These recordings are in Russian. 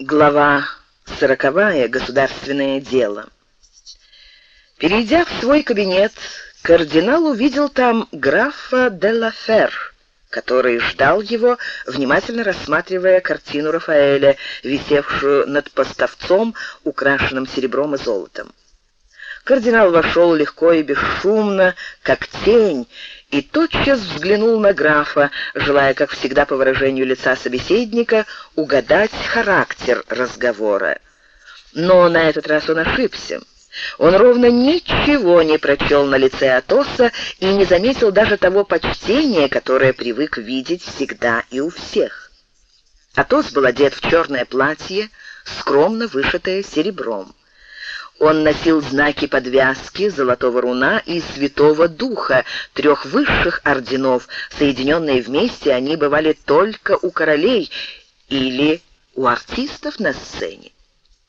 Глава сороковая. Государственное дело. Перейдя в свой кабинет, кардинал увидел там графа де ла Фер, который ждал его, внимательно рассматривая картину Рафаэля, висевшую над поставцом, украшенным серебром и золотом. Кардинал вошел легко и бесшумно, как тень, и тотчас взглянул на графа, желая, как всегда по выражению лица собеседника, угадать характер разговора. Но на этот раз он ошибся. Он ровно ничего не прочел на лице Атоса и не заметил даже того почтения, которое привык видеть всегда и у всех. Атос был одет в черное платье, скромно вышитое серебром. Он носил знаки подвязки Золотого Руна и Святого Духа, трех высших орденов. Соединенные вместе они бывали только у королей или у артистов на сцене.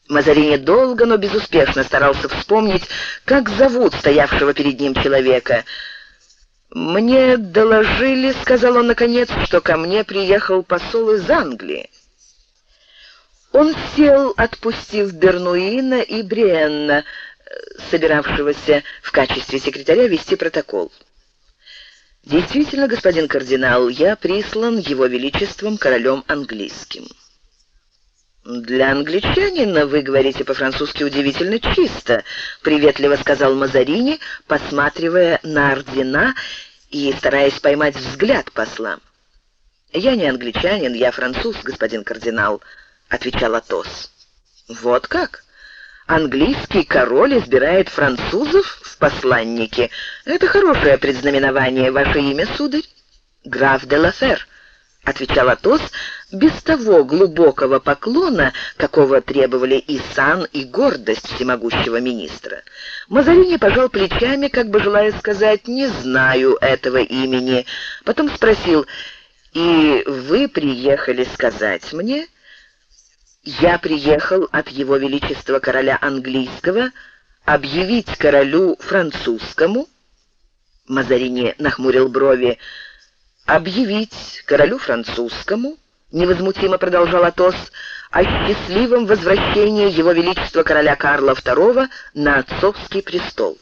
Мазарини долго, но безуспешно старался вспомнить, как зовут стоявшего перед ним человека. «Мне доложили, — сказал он наконец, — что ко мне приехал посол из Англии». Он сел, отпустив Бернуина и Бриенна, собиравшегося в качестве секретаря вести протокол. «Действительно, господин кардинал, я прислан его величеством королем английским». «Для англичанина вы говорите по-французски удивительно чисто», — приветливо сказал Мазарини, посматривая на ордена и стараясь поймать взгляд посла. «Я не англичанин, я француз, господин кардинал», — отвечал Атос. «Вот как? Английский король избирает французов в посланники. Это хорошее предзнаменование. Ваше имя, сударь?» «Граф де Лафер», — отвечал Атос, без того глубокого поклона, какого требовали и сан, и гордость всемогущего министра. Мазарини пожал плечами, как бы желая сказать «не знаю этого имени». Потом спросил «И вы приехали сказать мне?» Я приехал от его величества короля английского объявить королю французскому, Мазарини нахмурил брови, объявить королю французскому, невозмутимо продолжал Атос, о счастливом возвращении его величества короля Карла II на отцовский престол.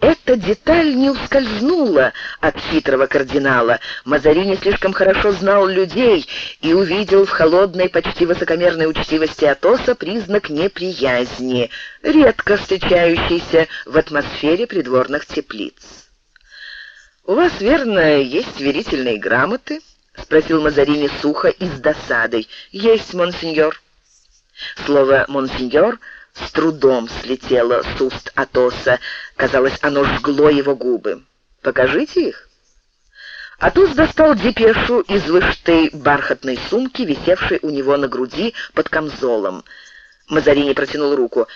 Эта деталь не ускользнула от хитрого кардинала. Мазарини слишком хорошо знал людей и увидел в холодной, почти высокомерной учтивости Атоса признак неприязни, редко встречающийся в атмосфере придворных теплиц. «У вас, верно, есть верительные грамоты?» — спросил Мазарини сухо и с досадой. «Есть, монсеньор». Слово «монсеньор» с трудом слетело с уст Атоса. Казалось, оно жгло его губы. «Покажите их». Атос достал депешу из вышитой бархатной сумки, висевшей у него на груди под камзолом. Мазарини протянул руку.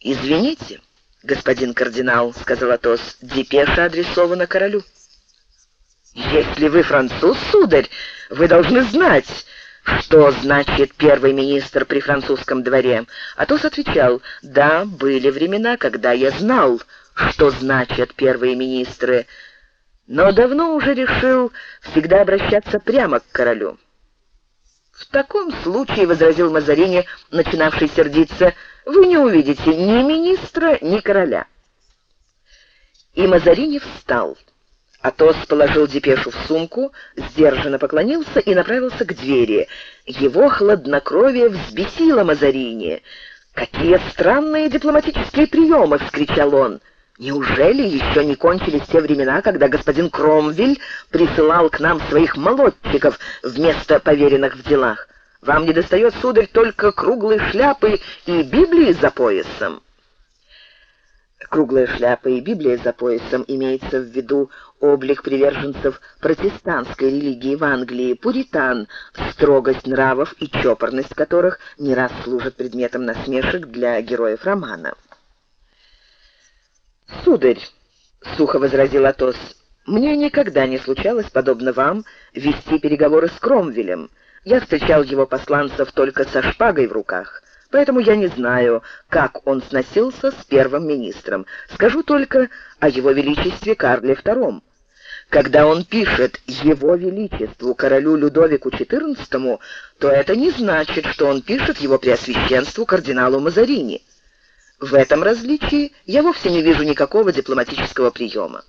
«Извините, господин кардинал», — сказал Атос, — «депеша адресована королю». «Если вы француз, сударь, вы должны знать, что значит первый министр при французском дворе? Атос отвечал, да, были времена, когда я знал, что значат первые министры, но давно уже решил всегда обращаться прямо к королю. «В таком случае, — возразил Мазарини, начинавший сердиться, — вы не увидите ни министра, ни короля». И Мазарини встал. Атос положил депешу в сумку, сдержанно поклонился и направился к двери. Его хладнокровие взбесило Мазарини. «Какие странные дипломатические приемы!» — вскричал он. «Неужели еще не кончились те времена, когда господин Кромвель присылал к нам своих молодчиков вместо поверенных в делах? Вам не достает, сударь, только круглой шляпы и Библии за поясом?» Круглая шляпа и Библия за поясом имеется в виду облик приверженцев протестантской религии в Англии, пуритан, строгость нравов и чопорность которых не раз служат предметом насмешек для героев романа. «Сударь», — сухо возразил Атос, — «мне никогда не случалось, подобно вам, вести переговоры с Кромвелем. Я встречал его посланцев только со шпагой в руках» поэтому я не знаю, как он сносился с первым министром. Скажу только о его величестве Карле II. Когда он пишет «Его Величеству, королю Людовику XIV», то это не значит, что он пишет «Его Преосвященству, кардиналу Мазарини». В этом различии я вовсе не вижу никакого дипломатического приема.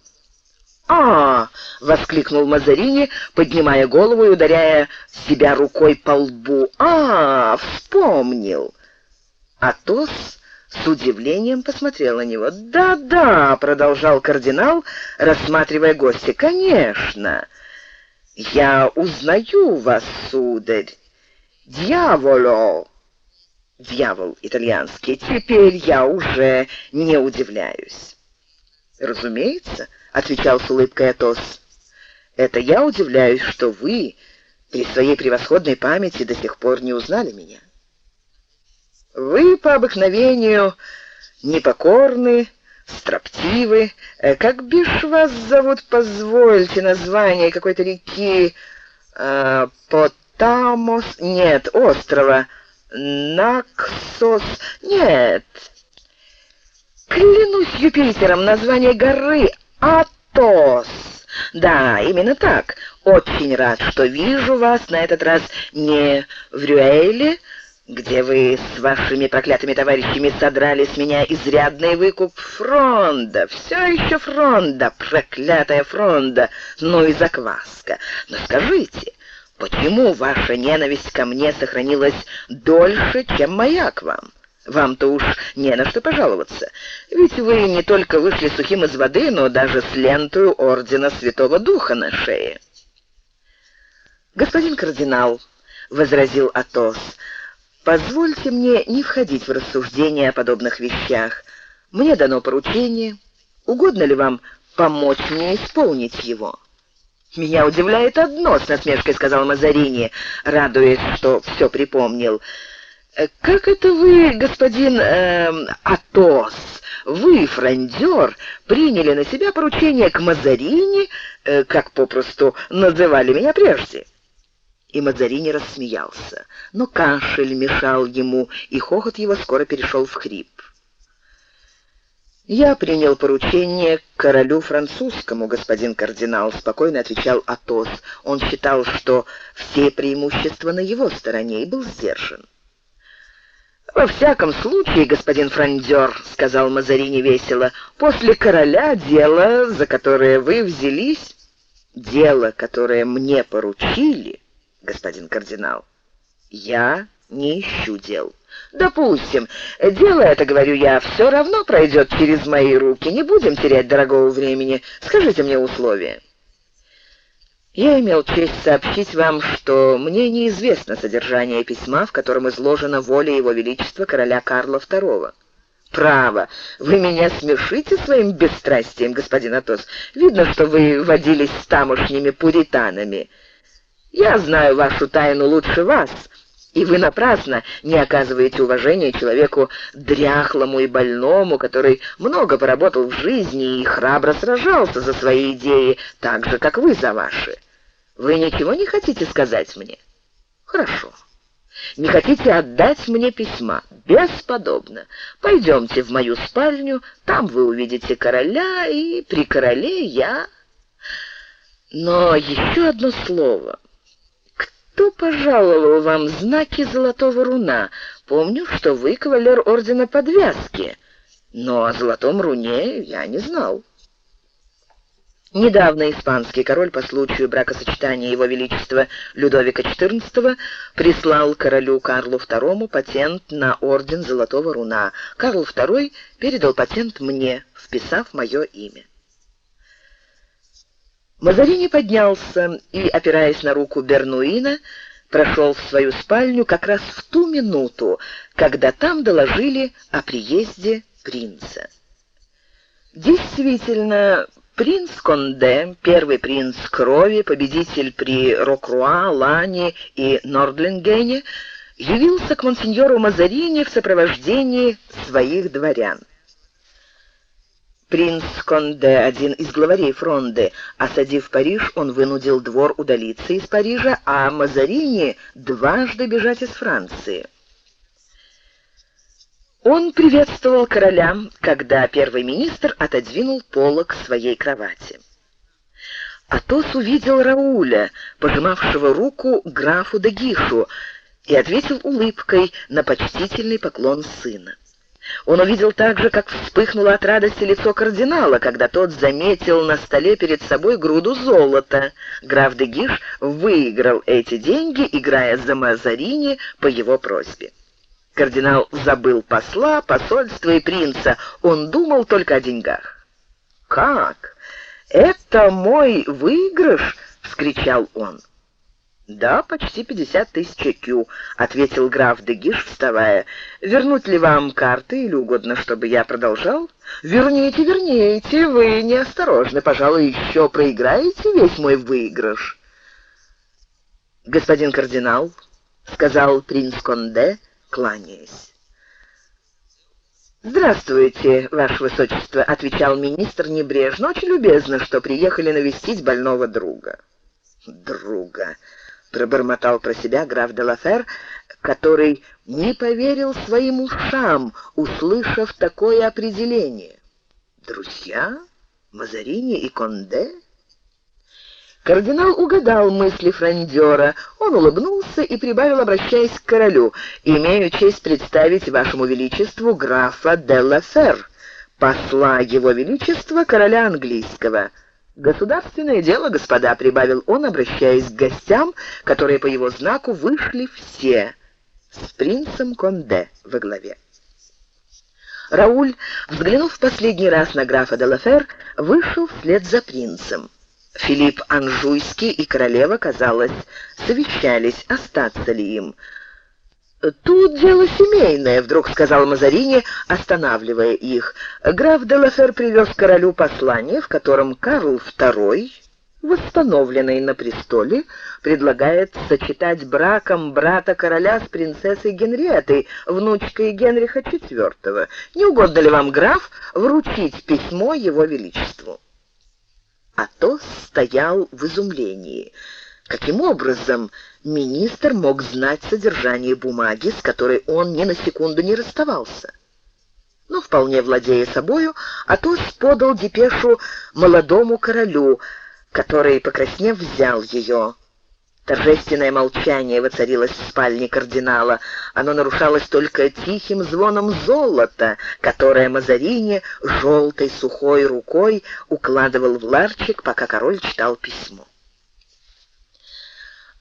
«А!» — воскликнул Мазарини, поднимая голову и ударяя себя рукой по лбу. «А, вспомнил!» Атос с удивлением посмотрел на него. «Да-да», — продолжал кардинал, рассматривая гостя, — «конечно. Я узнаю вас, сударь. Дьяволо!» Дьявол итальянский. Теперь я уже не удивляюсь. «Разумеется», — отвечал с улыбкой Атос. «Это я удивляюсь, что вы при своей превосходной памяти до сих пор не узнали меня». Вы по обыкновению непокорны, строптивы. Э, как бишь вас зовут, позвольте, название какой-то реки э, Потамос, нет, острова Наксос, нет. Клянусь Юпитером, название горы Атос. Да, именно так. Очень рад, что вижу вас на этот раз не в Рюэле, где вы с вашими проклятыми товарищами содрали с меня изрядный выкуп фронда. Все еще фронда, проклятая фронда, ну и закваска. Но скажите, почему ваша ненависть ко мне сохранилась дольше, чем моя к вам? Вам-то уж не на что пожаловаться, ведь вы не только вышли сухим из воды, но даже с лентою Ордена Святого Духа на шее. «Господин кардинал», — возразил Атос, — Позвольте мне не входить в рассуждения о подобных вещах. Мне дано поручение. Угодно ли вам помочь мне исполнить его?» «Меня удивляет одно», — с насмешкой сказал Мазарини, радуясь, что все припомнил. «Э, «Как это вы, господин э, Атос, вы, фрондер, приняли на себя поручение к Мазарини, э, как попросту называли меня прежде?» И Мазарини рассмеялся, но кашель мешал ему, и хохот его скоро перешел в хрип. «Я принял поручение к королю французскому, господин кардинал», — спокойно отвечал Атос. Он считал, что все преимущества на его стороне, и был сдержан. «Во всяком случае, господин фрондер», — сказал Мазарини весело, — «после короля дело, за которое вы взялись, дело, которое мне поручили, господин кардинал. Я не ищу дел. Допустим, дело это, говорю я, все равно пройдет через мои руки. Не будем терять дорогого времени. Скажите мне условия. Я имел честь сообщить вам, что мне неизвестно содержание письма, в котором изложена воля Его Величества короля Карла II. Право, вы меня смешите своим бесстрастием, господин Атос. Видно, что вы водились с тамошними пуританами. Я знаю вашу тайну лучше вас, и вы напрасно не оказываете уважения человеку дряхлому и больному, который много поработал в жизни и храбро сражался за свои идеи, так же, как вы за ваши. Вы ничего не хотите сказать мне? Хорошо. Не хотите отдать мне письма? Бесподобно. Пойдемте в мою спальню, там вы увидите короля, и при короле я... Но еще одно слово. Кто пожаловал вам знаки золотого руна? Помню, что вы кавалер ордена подвязки, но о золотом руне я не знал. Недавно испанский король по случаю бракосочетания его величества Людовика XIV прислал королю Карлу II патент на орден Золотого Руна. Карл II передал патент мне, вписав мое имя. Мазарини поднялся и, опираясь на руку Бернуина, прошел в свою спальню как раз в ту минуту, когда там доложили о приезде принца. Действительно, принц Конде, первый принц крови, победитель при Рокруа, Лане и Нордлингене, явился к монсеньору Мазарини в сопровождении своих дворян. Принц Конде, один из главарей фронды, осадив Париж, он вынудил двор удалиться из Парижа, а Мазарини дважды бежать из Франции. Он приветствовал короля, когда первый министр отодвинул полог своей кровати. Атос увидел Рауля, пожимавшего руку графу де Гишу, и ответил улыбкой на почтительный поклон сына. Он увидел также, как вспыхнуло от радости лицо кардинала, когда тот заметил на столе перед собой груду золота. Граф де Гиш выиграл эти деньги, играя за Мазарини по его просьбе. Кардинал забыл посла, посольства и принца. Он думал только о деньгах. «Как? Это мой выигрыш?» — вскричал он. «Да, почти пятьдесят тысяч кю», — ответил граф Дегиш, вставая. «Вернуть ли вам карты или угодно, чтобы я продолжал?» «Верните, верните, вы неосторожны. Пожалуй, еще проиграете весь мой выигрыш». «Господин кардинал», — сказал принц Конде, кланяясь. «Здравствуйте, Ваше Высочество», — отвечал министр небрежно. «Очень любезно, что приехали навестить больного друга». «Друга», пробормотал про себя граф де Лафер, который не поверил своим ушам, услышав такое определение. «Друзья? Мазарини и Конде?» Кардинал угадал мысли фрондера. Он улыбнулся и прибавил, обращаясь к королю, «Имею честь представить вашему величеству графа де Лафер, посла его величества короля английского». «Государственное дело, господа», — прибавил он, обращаясь к гостям, которые по его знаку вышли все, с принцем Конде во главе. Рауль, взглянув в последний раз на графа де Лафер, вышел вслед за принцем. Филипп Анжуйский и королева, казалось, совещались, остаться ли им. «Тут дело семейное», — вдруг сказал Мазарини, останавливая их. Граф де Лафер привез королю послание, в котором Карл II, восстановленный на престоле, предлагает сочетать браком брата короля с принцессой Генриетой, внучкой Генриха IV. Не угодно ли вам, граф, вручить письмо его величеству? Атос стоял в изумлении. Каким образом министр мог знать содержание бумаги, с которой он ни на секунду не расставался? Но, вполне владея собою, Атос подал депешу молодому королю, который, покраснев, взял ее. Торжественное молчание воцарилось в спальне кардинала. Оно нарушалось только тихим звоном золота, которое Мазарини желтой сухой рукой укладывал в ларчик, пока король читал письмо.